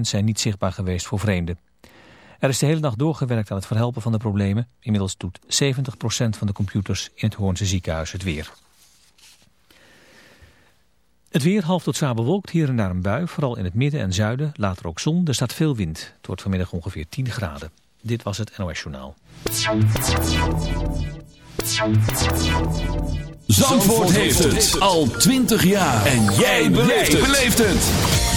zijn niet zichtbaar geweest voor vreemden. Er is de hele nacht doorgewerkt aan het verhelpen van de problemen. Inmiddels doet 70% van de computers in het Hoornse ziekenhuis het weer. Het weer half tot zwaar bewolkt, hier en daar een bui, vooral in het midden en zuiden. Later ook zon, er staat veel wind. Het wordt vanmiddag ongeveer 10 graden. Dit was het NOS Journaal. Zandvoort heeft het al 20 jaar. En jij beleeft het.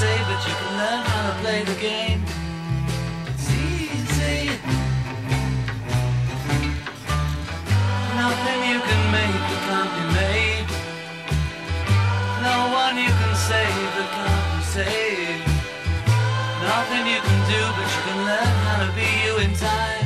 say, but you can learn how to play the game. It's easy. Nothing you can make that can't be made. No one you can save that can't be saved. Nothing you can do, but you can learn how to be you in time.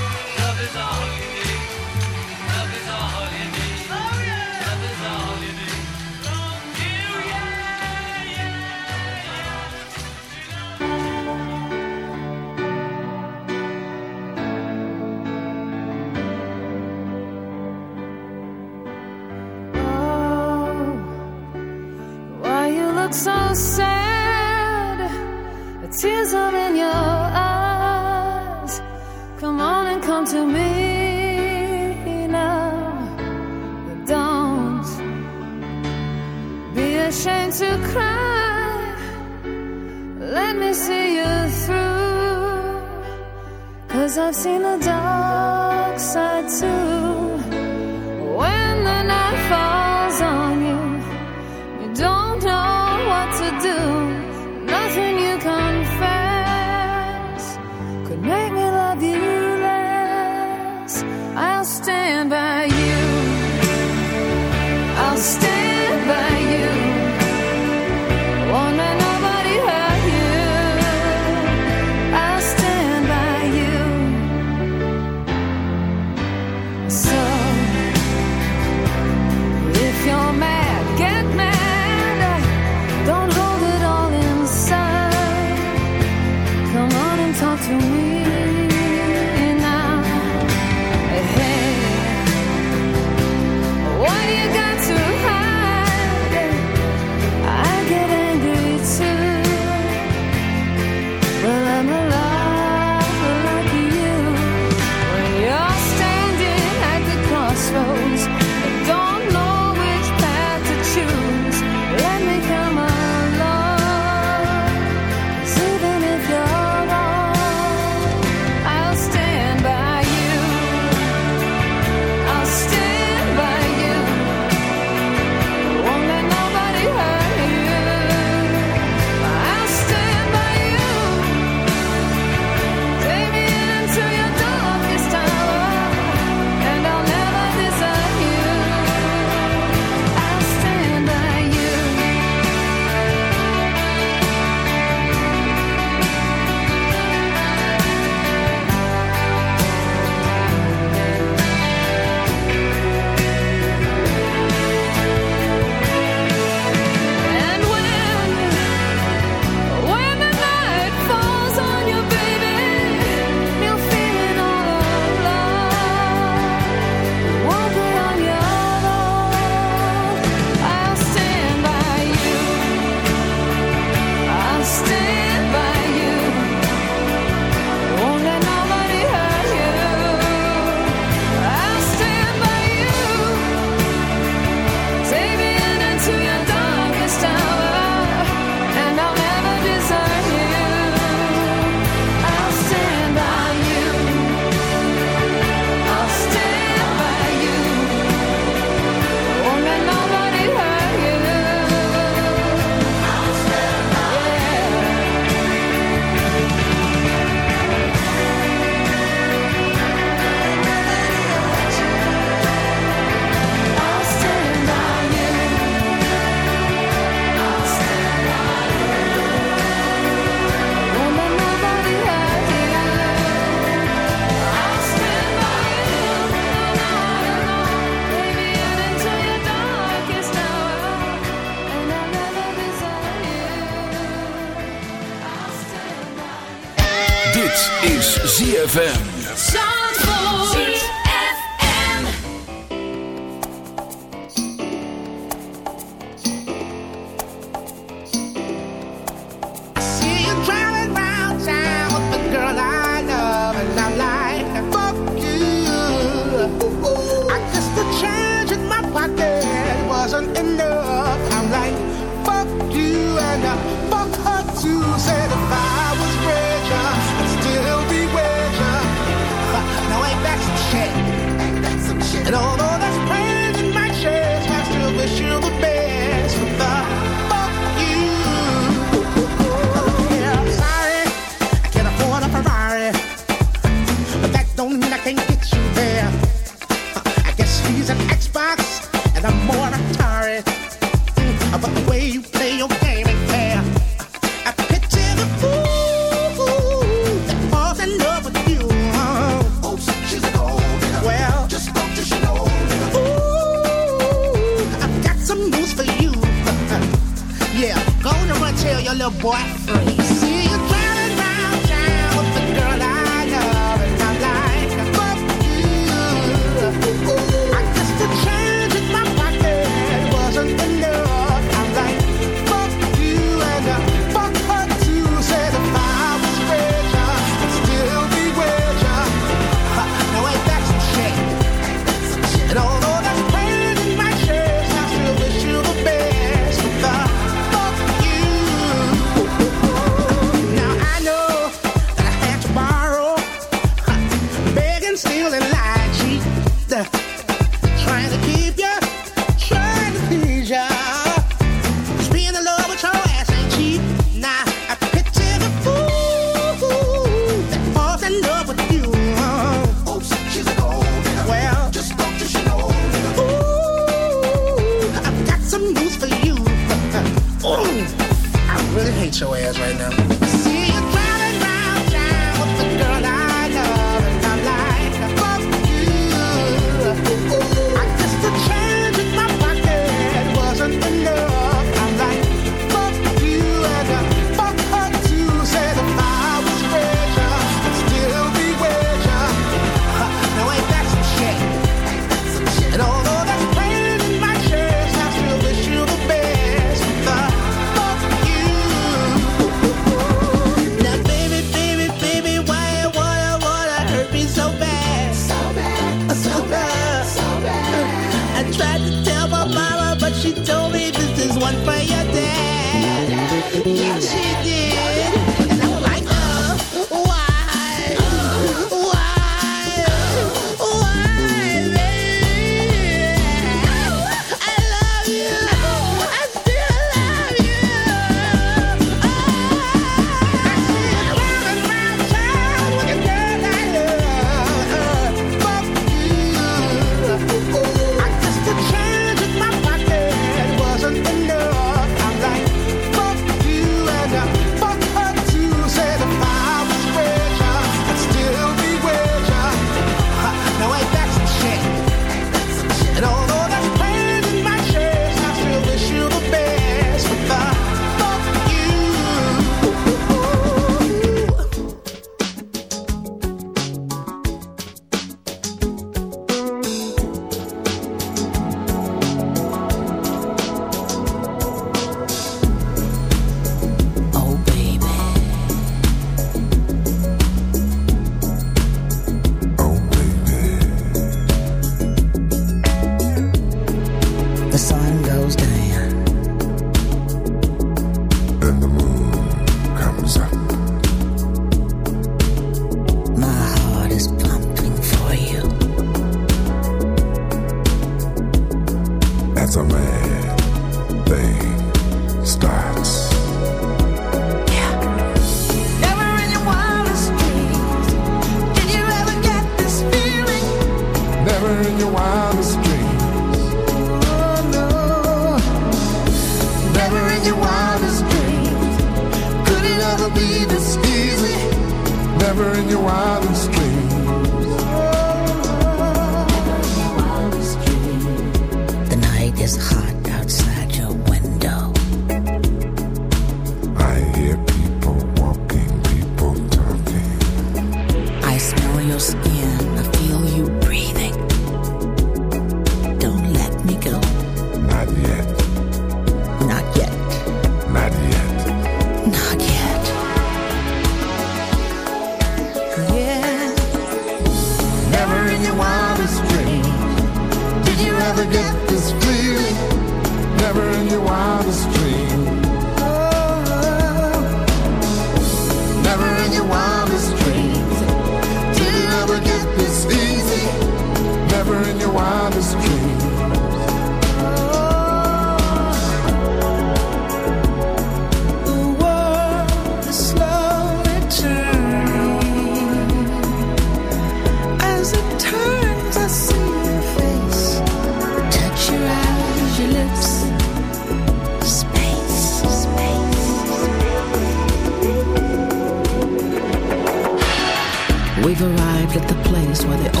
things where they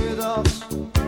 with us.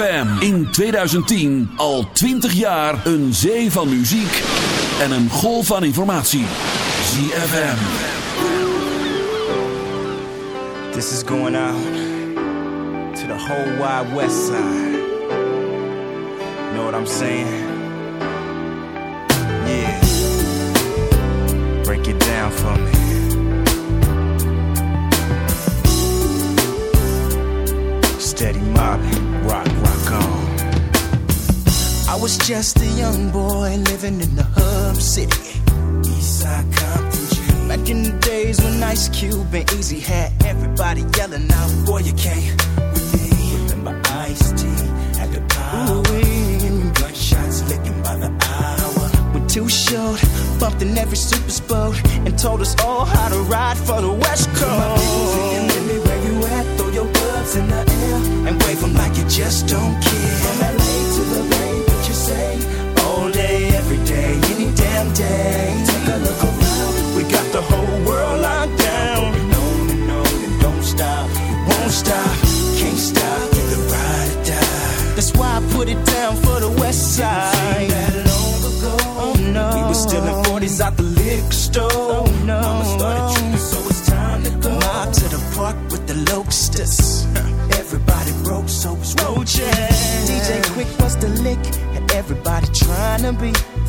ZFM in 2010 al 20 jaar een zee van muziek en een golf van informatie. ZFM. This is going out to the whole wide west side. Know what I'm saying? Yeah. Break it down for me. Was just a young boy living in the hub city. Eastside Compton G. Back in the days when Ice Cube and Eazy had everybody yelling out, Boy, you can't with me. Remember Ice T at the power. Gunshots licking by the hour. We're too short, bumped in every super boat, and told us all how to ride for the West Coast. where you at? Throw your gloves in the air and wave 'em like you just don't care. From LA to the Bay, damn day. Take a look around, we got the whole world locked down. On and on and don't stop, won't stop, can't stop, either ride or die. That's why I put it down for the West Side. That long ago, oh no, we were stealing 40s out the liquor store. Oh no, Mama started tripping, so it's time to go. Mob to the park with the locusts. Everybody broke, so it's roaches. DJ Quik was the lick, and everybody trying to be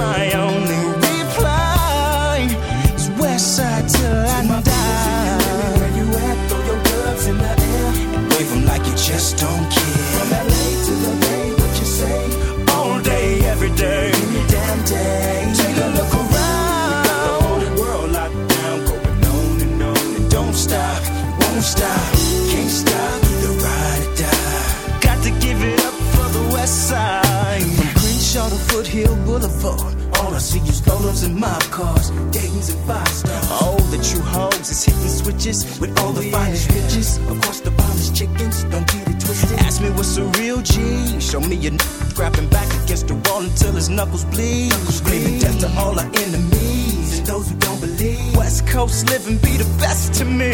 My only Foothill All I see is Rollers and mob cars, Dayton's and five stars. Oh, the true hoes is hitting switches with all the finest bitches. Of course, the finest chickens, don't get it twisted. Ask me what's a real G. Show me a n- grabbing back against the wall until his knuckles bleed. Screaming death to all our enemies and those who don't believe. West Coast living be the best to me.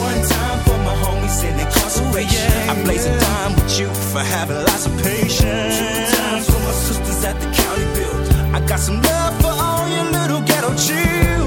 One time for my homies in incarceration. Oh, I blaze a dime with you for having lots of patience. My sisters at the county build. I got some love for all your little ghetto children.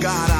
God. I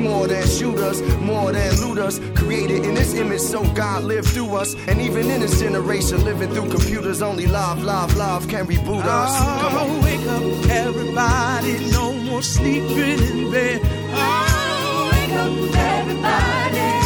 more than shooters, more than looters. Created in His image, so God lived through us. And even in this generation, living through computers, only live, live, live can reboot us. Come on, oh, wake up, everybody. No more sleeping in bed. Oh, wake up, everybody.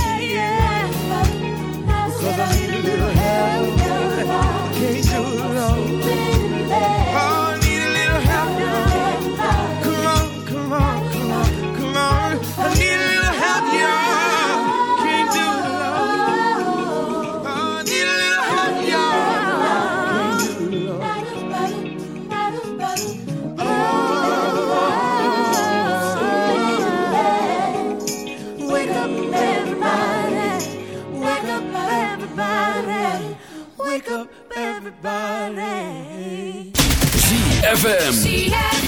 Cabaret. ZFM.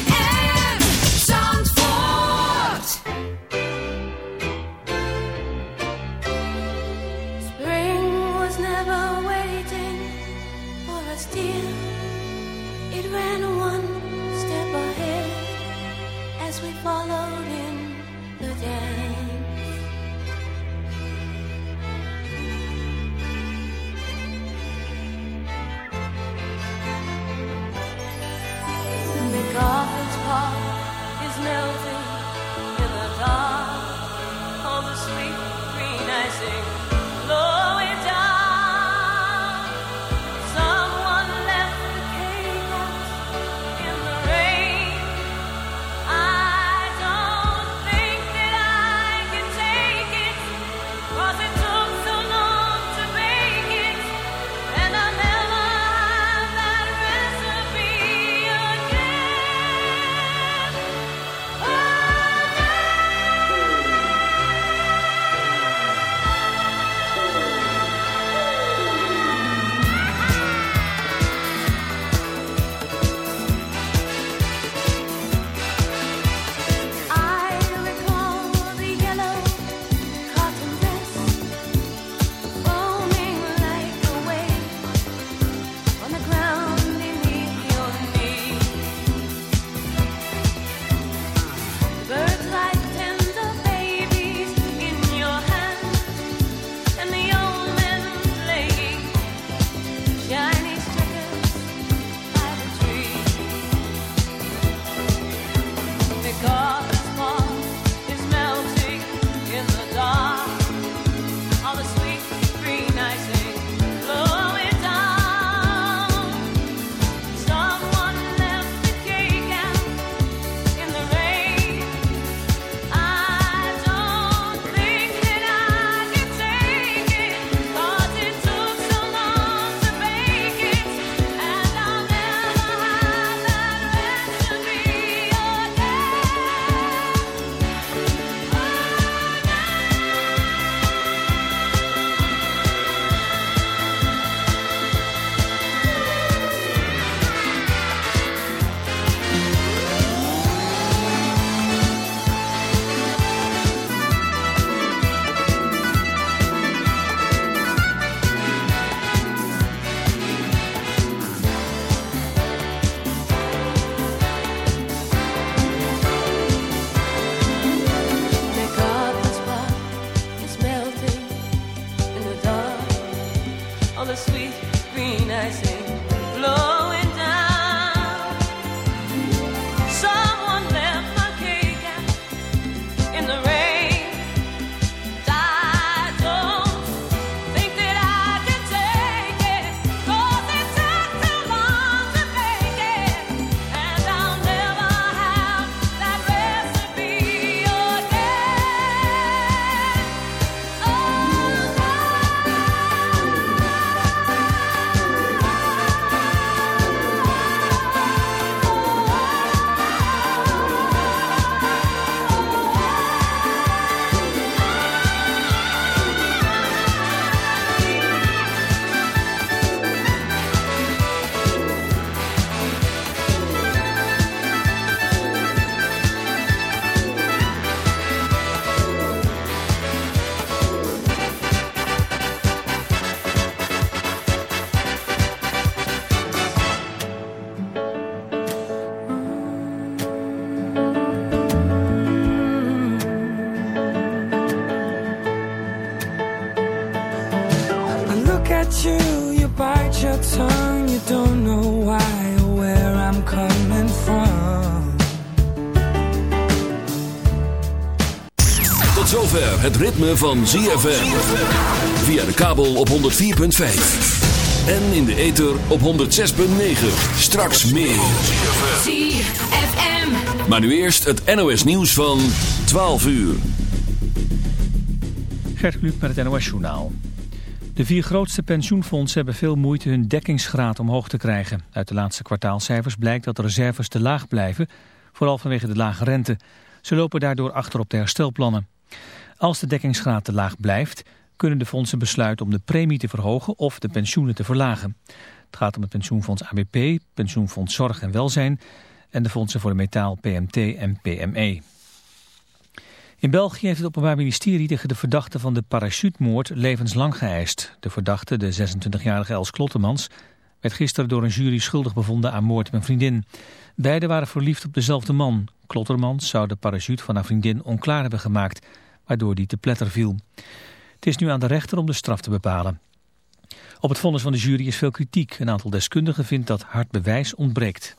Het ritme van ZFM. Via de kabel op 104.5. En in de ether op 106.9. Straks meer. ZFM. Maar nu eerst het NOS nieuws van 12 uur. Gert Kluk met het NOS Journaal. De vier grootste pensioenfondsen hebben veel moeite hun dekkingsgraad omhoog te krijgen. Uit de laatste kwartaalcijfers blijkt dat de reserves te laag blijven, vooral vanwege de lage rente. Ze lopen daardoor achter op de herstelplannen. Als de dekkingsgraad te laag blijft, kunnen de fondsen besluiten om de premie te verhogen of de pensioenen te verlagen. Het gaat om het pensioenfonds ABP, pensioenfonds Zorg en Welzijn en de fondsen voor de metaal PMT en PME. In België heeft het Openbaar Ministerie tegen de verdachte van de parachutemoord levenslang geëist. De verdachte, de 26-jarige Els Klottemans, werd gisteren door een jury schuldig bevonden aan moord op een vriendin. Beiden waren verliefd op dezelfde man. Klottermans zou de parachute van haar vriendin onklaar hebben gemaakt, waardoor die te pletter viel. Het is nu aan de rechter om de straf te bepalen. Op het vonnis van de jury is veel kritiek. Een aantal deskundigen vindt dat hard bewijs ontbreekt.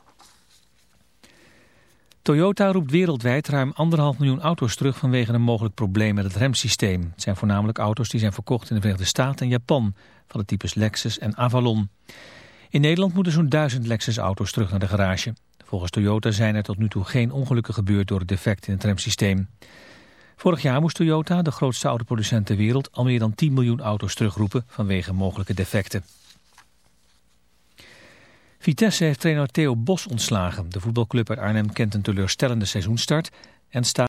Toyota roept wereldwijd ruim anderhalf miljoen auto's terug vanwege een mogelijk probleem met het remsysteem. Het zijn voornamelijk auto's die zijn verkocht in de Verenigde Staten en Japan, van de types Lexus en Avalon. In Nederland moeten zo'n duizend Lexus-auto's terug naar de garage. Volgens Toyota zijn er tot nu toe geen ongelukken gebeurd door het defect in het remsysteem. Vorig jaar moest Toyota, de grootste autoproducent ter wereld, al meer dan 10 miljoen auto's terugroepen vanwege mogelijke defecten. Vitesse heeft trainer Theo Bos ontslagen. De voetbalclub uit Arnhem kent een teleurstellende seizoenstart en staat